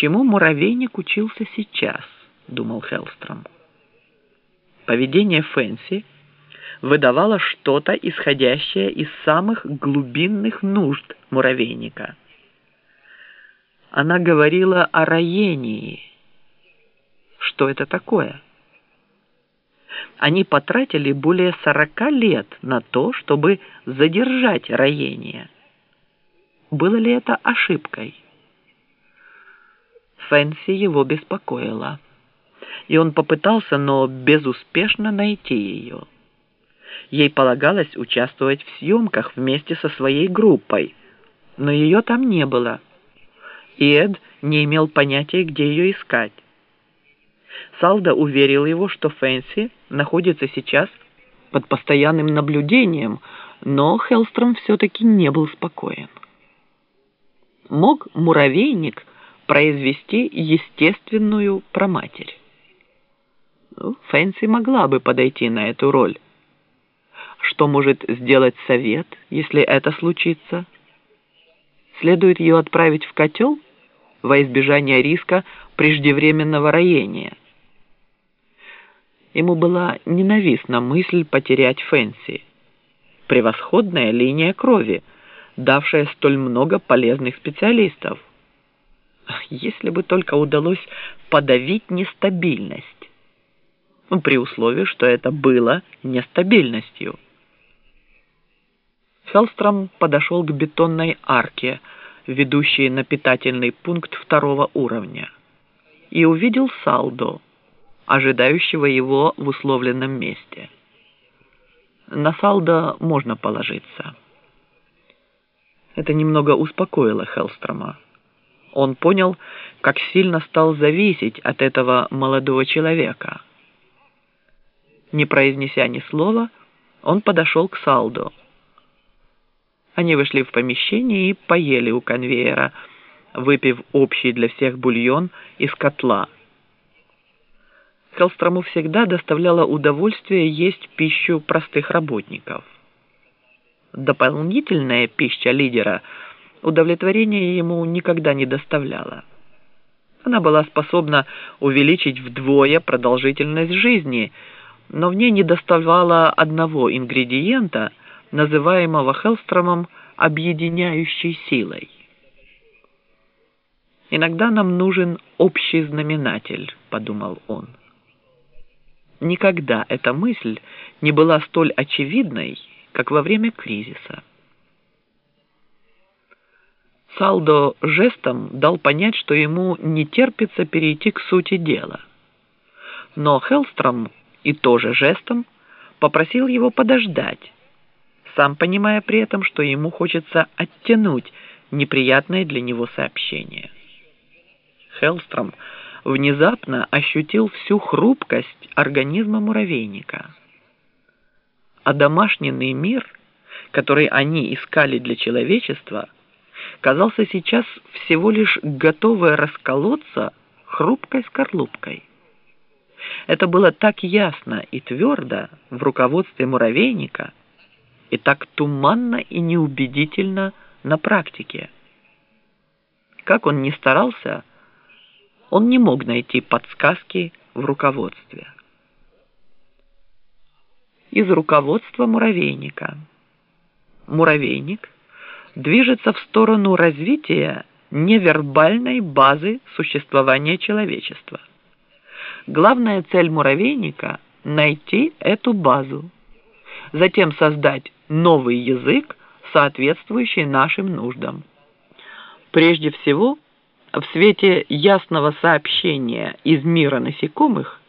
Чему муравейник учился сейчас, думал Хеллстром. Поведение Фэнси выдавало что-то, исходящее из самых глубинных нужд муравейника. Она говорила о роении. Что это такое? Они потратили более сорока лет на то, чтобы задержать роение. Было ли это ошибкой? Фэнси его беспокоила, и он попытался, но безуспешно найти ее. Ей полагалось участвовать в съемках вместе со своей группой, но ее там не было. И Эд не имел понятия, где ее искать. Салда уверил его, что Фэнси находится сейчас под постоянным наблюдением, но Хелстром все-таки не был спокоен. Мог муравейник произвести естественную проматерь? Ну, Фэнси могла бы подойти на эту роль. Что может сделать совет, если это случится? Следует ее отправить в котел во избежание риска преждевременного роения. Ему была ненавистна мысль потерять Фэнси. Превосходная линия крови, давшая столь много полезных специалистов. Если бы только удалось подавить нестабильность. При условии, что это было нестабильностью. Хеллстром подошел к бетонной арке, ведущей на питательный пункт второго уровня, и увидел Салдо, ожидающего его в условленном месте. На Салдо можно положиться. Это немного успокоило Хеллстрома. Он понял, как сильно стал зависеть от этого молодого человека. Не произнеся ни слова, он подошел к Салдо. Они вышли в помещение и поели у конвейера, выпив общий для всех бульон из котла. Хеллстрому всегда доставляло удовольствие есть пищу простых работников. Дополнительная пища лидера удовлетворения ему никогда не доставляла. Она была способна увеличить вдвое продолжительность жизни, но в ней не доставало одного ингредиента, называемого Хеллстромом объединяющей силой. «Иногда нам нужен общий знаменатель», — подумал он. Никогда эта мысль не была столь очевидной, как во время кризиса. Салдо жестом дал понять, что ему не терпится перейти к сути дела. Но Хеллстром и тоже жестом попросил его подождать, сам понимая при этом, что ему хочется оттянуть неприятное для него сообщение. Хеллстром внезапно ощутил всю хрупкость организма муравейника. А домашний мир, который они искали для человечества, казался сейчас всего лишь готовой расколоться хрупкой скорлупкой. Это было так ясно и твердо в руководстве муравейника и так туманно и неубедительно на практике. Как он ни старался, он не мог найти подсказки в руководстве. Из руководства муравейника. Муравейник движется в сторону развития невербальной базы существования человечества. Главная цель муравейника – найти эту базу, затем создать новый язык, соответствующий нашим нуждам. Прежде всего – в свете ясного сообщения из мира насекомых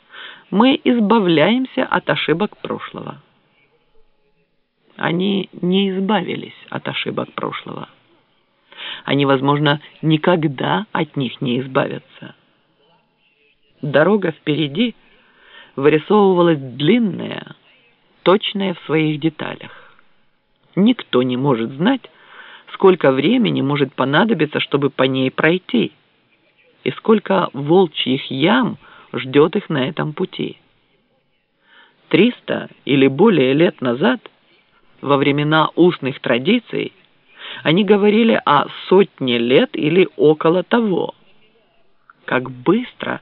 мы избавляемся от ошибок прошлого. Они не избавились от ошибок прошлого. Они, возможно, никогда от них не избавятся. Дорога впереди вырисовывалась длинная, точная в своих деталях. Никто не может знать, сколько времени может понадобиться, чтобы по ней пройти, и сколько волчьих ям ждет их на этом пути. Триста или более лет назад, во времена устных традиций, они говорили о сотне лет или около того. как быстро